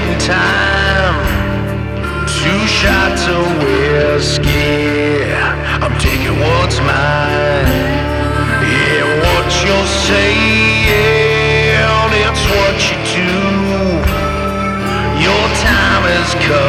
getting time. Two shots of whiskey. I'm taking what's mine. Yeah, what you're saying, it's what you do. Your time has come,